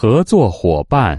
合作伙伴。